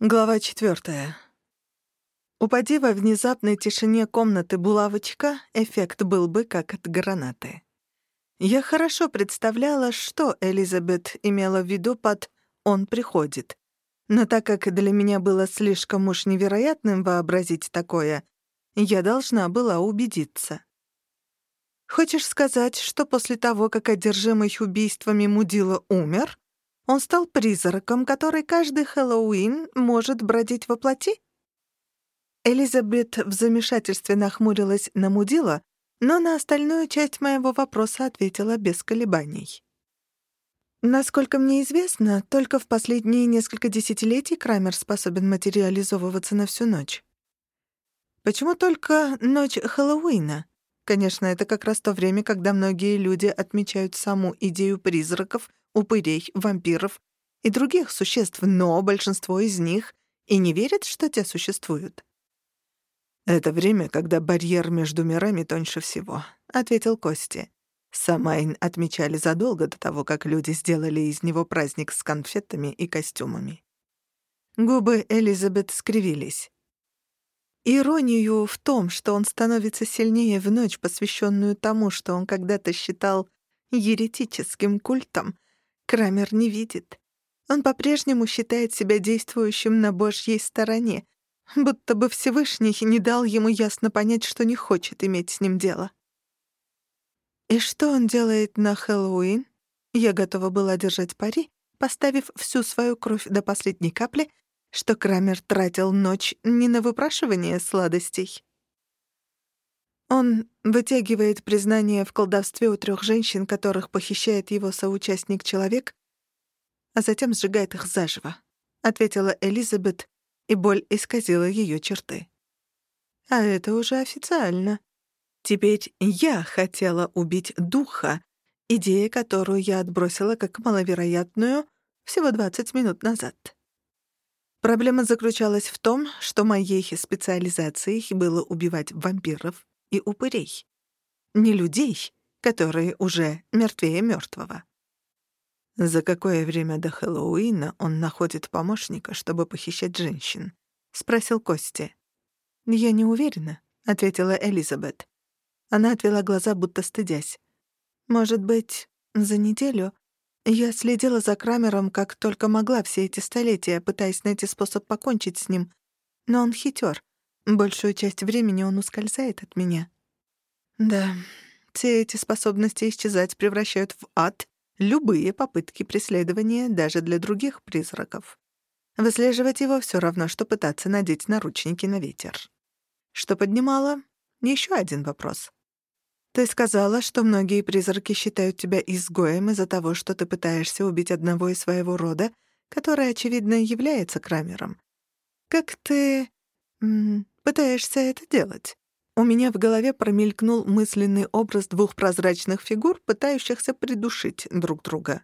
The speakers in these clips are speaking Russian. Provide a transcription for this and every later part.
Глава четвертая. Упади во внезапной тишине комнаты булавочка, эффект был бы как от гранаты. Я хорошо представляла, что Элизабет имела в виду под «он приходит». Но так как для меня было слишком уж невероятным вообразить такое, я должна была убедиться. Хочешь сказать, что после того, как одержимый убийствами Мудила умер, он стал призраком, который каждый Хэллоуин может бродить во плоти? Элизабет в замешательстве нахмурилась на мудила, но на остальную часть моего вопроса ответила без колебаний. Насколько мне известно, только в последние несколько десятилетий Крамер способен материализовываться на всю ночь. Почему только ночь Хэллоуина? Конечно, это как раз то время, когда многие люди отмечают саму идею призраков упырей, вампиров и других существ, но большинство из них и не верят, что те существуют. «Это время, когда барьер между мирами тоньше всего», — ответил Кости. Самайн отмечали задолго до того, как люди сделали из него праздник с конфетами и костюмами. Губы Элизабет скривились. Иронию в том, что он становится сильнее в ночь, посвященную тому, что он когда-то считал еретическим культом, Крамер не видит. Он по-прежнему считает себя действующим на Божьей стороне, будто бы Всевышний не дал ему ясно понять, что не хочет иметь с ним дело. И что он делает на Хэллоуин? Я готова была держать пари, поставив всю свою кровь до последней капли, что Крамер тратил ночь не на выпрашивание сладостей. Он вытягивает признание в колдовстве у трех женщин, которых похищает его соучастник-человек, а затем сжигает их заживо, — ответила Элизабет, и боль исказила ее черты. А это уже официально. Теперь я хотела убить духа, идея, которую я отбросила как маловероятную всего 20 минут назад. Проблема заключалась в том, что моей специализацией было убивать вампиров, и упырей. Не людей, которые уже мертвее мертвого. За какое время до Хэллоуина он находит помощника, чтобы похищать женщин? спросил Кости. Я не уверена, ответила Элизабет. Она отвела глаза, будто стыдясь. Может быть, за неделю я следила за Крамером как только могла все эти столетия, пытаясь найти способ покончить с ним. Но он хитер. Большую часть времени он ускользает от меня. Да, все эти способности исчезать превращают в ад любые попытки преследования даже для других призраков. Выслеживать его все равно, что пытаться надеть наручники на ветер. Что поднимало? Еще один вопрос. Ты сказала, что многие призраки считают тебя изгоем из-за того, что ты пытаешься убить одного из своего рода, который, очевидно, является Крамером. Как ты пытаешься это делать?» У меня в голове промелькнул мысленный образ двух прозрачных фигур, пытающихся придушить друг друга.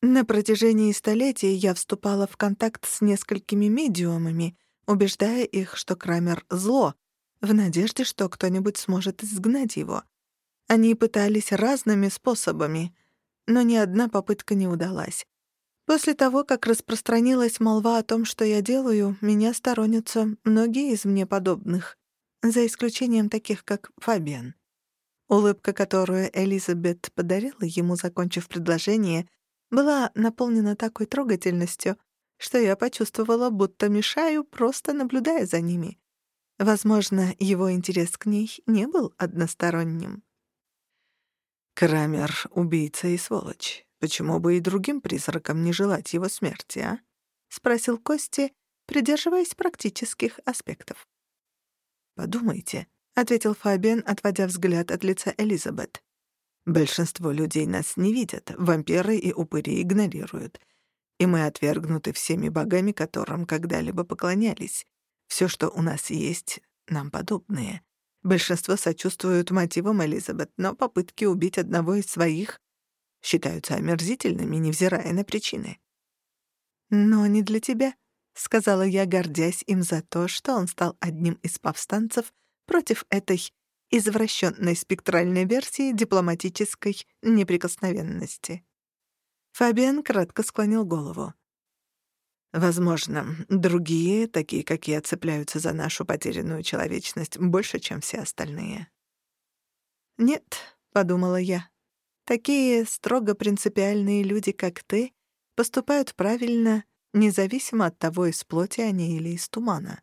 На протяжении столетий я вступала в контакт с несколькими медиумами, убеждая их, что Крамер — зло, в надежде, что кто-нибудь сможет изгнать его. Они пытались разными способами, но ни одна попытка не удалась. После того, как распространилась молва о том, что я делаю, меня сторонятся многие из мне подобных, за исключением таких, как Фабиан. Улыбка, которую Элизабет подарила ему, закончив предложение, была наполнена такой трогательностью, что я почувствовала, будто мешаю, просто наблюдая за ними. Возможно, его интерес к ней не был односторонним. «Крамер — убийца и сволочь. Почему бы и другим призракам не желать его смерти, а? спросил Кости, придерживаясь практических аспектов. Подумайте, ответил Фабиан, отводя взгляд от лица Элизабет. Большинство людей нас не видят, вампиры и упыри игнорируют. И мы отвергнуты всеми богами, которым когда-либо поклонялись. Все, что у нас есть, нам подобные. Большинство сочувствуют мотивам Элизабет, но попытки убить одного из своих считаются омерзительными, невзирая на причины. «Но не для тебя», — сказала я, гордясь им за то, что он стал одним из повстанцев против этой извращенной спектральной версии дипломатической неприкосновенности. Фабиан кратко склонил голову. Возможно, другие, такие как я, цепляются за нашу потерянную человечность больше, чем все остальные. «Нет», — подумала я, — «такие строго принципиальные люди, как ты, поступают правильно, независимо от того, из плоти они или из тумана».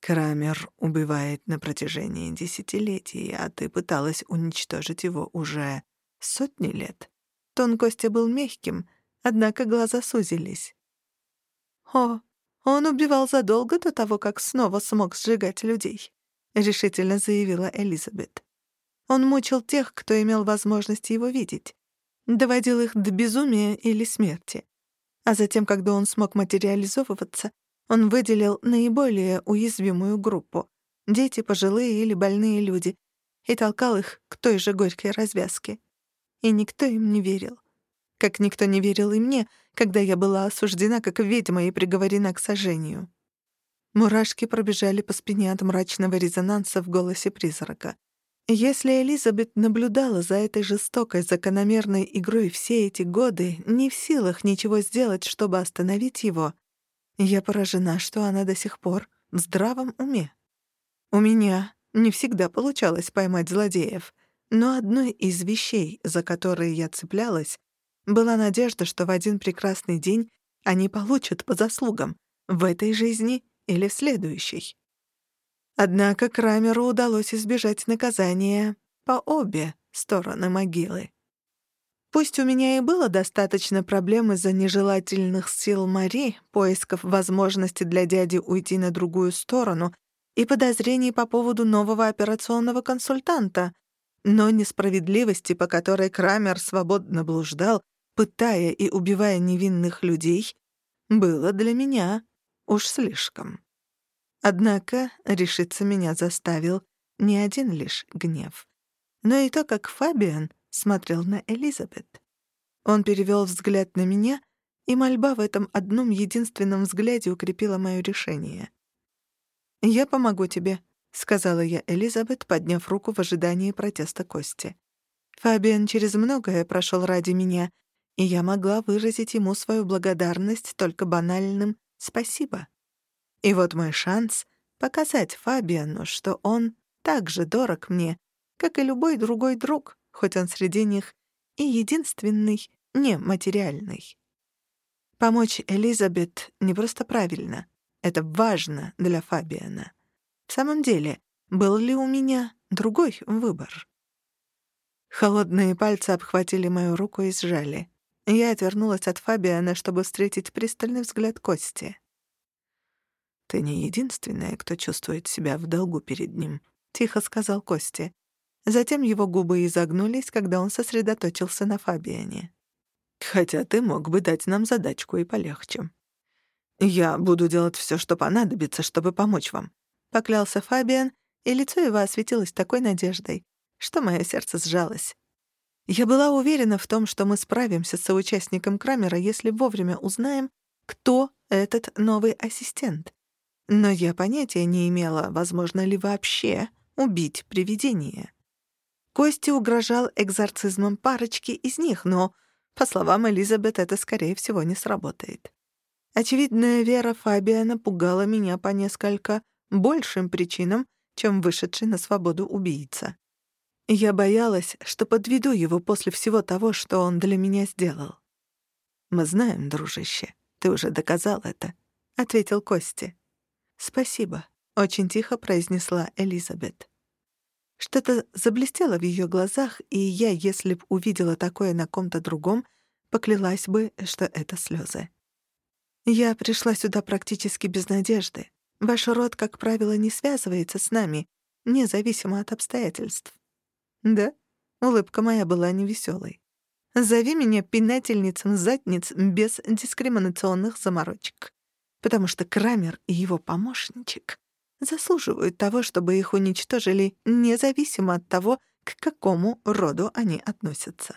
Крамер убивает на протяжении десятилетий, а ты пыталась уничтожить его уже сотни лет. Тон Костя был мягким, однако глаза сузились. «О, он убивал задолго до того, как снова смог сжигать людей», — решительно заявила Элизабет. «Он мучил тех, кто имел возможность его видеть, доводил их до безумия или смерти. А затем, когда он смог материализовываться, он выделил наиболее уязвимую группу — дети, пожилые или больные люди, и толкал их к той же горькой развязке. И никто им не верил. Как никто не верил и мне, когда я была осуждена как ведьма и приговорена к сожжению. Мурашки пробежали по спине от мрачного резонанса в голосе призрака. Если Элизабет наблюдала за этой жестокой, закономерной игрой все эти годы, не в силах ничего сделать, чтобы остановить его, я поражена, что она до сих пор в здравом уме. У меня не всегда получалось поймать злодеев, но одной из вещей, за которые я цеплялась, была надежда, что в один прекрасный день они получат по заслугам в этой жизни или в следующей. Однако Крамеру удалось избежать наказания по обе стороны могилы. Пусть у меня и было достаточно проблем из-за нежелательных сил Мари, поисков возможности для дяди уйти на другую сторону и подозрений по поводу нового операционного консультанта, но несправедливости, по которой Крамер свободно блуждал, пытая и убивая невинных людей, было для меня уж слишком. Однако решиться меня заставил не один лишь гнев, но и то, как Фабиан смотрел на Элизабет. Он перевел взгляд на меня, и мольба в этом одном единственном взгляде укрепила мое решение. «Я помогу тебе», — сказала я Элизабет, подняв руку в ожидании протеста Кости. Фабиан через многое прошел ради меня, и я могла выразить ему свою благодарность только банальным «спасибо». И вот мой шанс показать Фабиану, что он так же дорог мне, как и любой другой друг, хоть он среди них и единственный нематериальный. Помочь Элизабет не просто правильно, это важно для Фабиана. В самом деле, был ли у меня другой выбор? Холодные пальцы обхватили мою руку и сжали. Я отвернулась от Фабиана, чтобы встретить пристальный взгляд Кости. «Ты не единственная, кто чувствует себя в долгу перед ним», — тихо сказал Кости. Затем его губы изогнулись, когда он сосредоточился на Фабиане. «Хотя ты мог бы дать нам задачку и полегче». «Я буду делать все, что понадобится, чтобы помочь вам», — поклялся Фабиан, и лицо его осветилось такой надеждой, что мое сердце сжалось. Я была уверена в том, что мы справимся с соучастником Крамера, если вовремя узнаем, кто этот новый ассистент. Но я понятия не имела, возможно ли вообще убить привидение. Кости угрожал экзорцизмом парочки из них, но, по словам Элизабет, это, скорее всего, не сработает. Очевидная вера Фабиана пугала меня по несколько большим причинам, чем вышедший на свободу убийца. Я боялась, что подведу его после всего того, что он для меня сделал. «Мы знаем, дружище, ты уже доказал это», — ответил Кости. «Спасибо», — очень тихо произнесла Элизабет. Что-то заблестело в ее глазах, и я, если б увидела такое на ком-то другом, поклялась бы, что это слезы. Я пришла сюда практически без надежды. Ваш род, как правило, не связывается с нами, независимо от обстоятельств. Да, улыбка моя была невеселой. Зови меня пинательницем задниц без дискриминационных заморочек. Потому что Крамер и его помощничек заслуживают того, чтобы их уничтожили, независимо от того, к какому роду они относятся.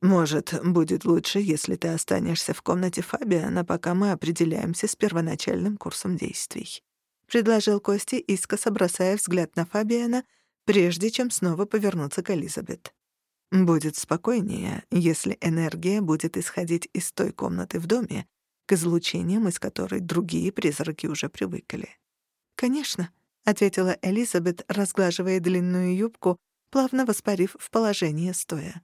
«Может, будет лучше, если ты останешься в комнате Фабиана, пока мы определяемся с первоначальным курсом действий», — предложил Кости, искоса бросая взгляд на Фабиана, прежде чем снова повернуться к Элизабет. «Будет спокойнее, если энергия будет исходить из той комнаты в доме, к излучениям, из которой другие призраки уже привыкли. «Конечно», — ответила Элизабет, разглаживая длинную юбку, плавно воспарив в положение стоя.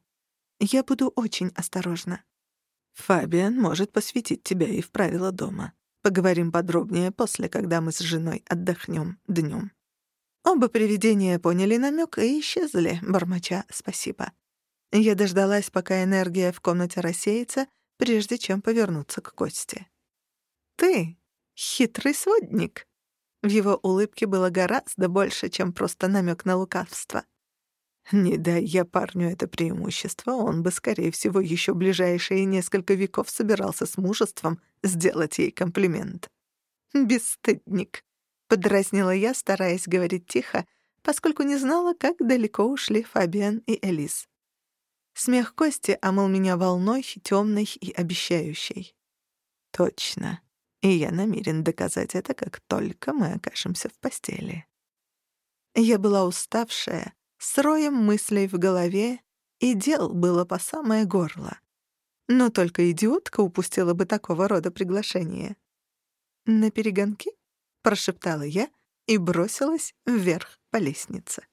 «Я буду очень осторожна». «Фабиан может посвятить тебя и в правила дома. Поговорим подробнее после, когда мы с женой отдохнем днем». Оба привидения поняли намек и исчезли, бормоча «спасибо». Я дождалась, пока энергия в комнате рассеется, прежде чем повернуться к Косте. «Ты — хитрый сводник!» В его улыбке было гораздо больше, чем просто намек на лукавство. Не дай я парню это преимущество, он бы, скорее всего, еще ближайшие несколько веков собирался с мужеством сделать ей комплимент. «Бесстыдник», — подразнила я, стараясь говорить тихо, поскольку не знала, как далеко ушли Фабиан и Элис. Смех Кости омыл меня волной, темной и обещающей. Точно. И я намерен доказать это, как только мы окажемся в постели. Я была уставшая, с роем мыслей в голове, и дел было по самое горло. Но только идиотка упустила бы такого рода приглашение. «На перегонки?» — прошептала я и бросилась вверх по лестнице.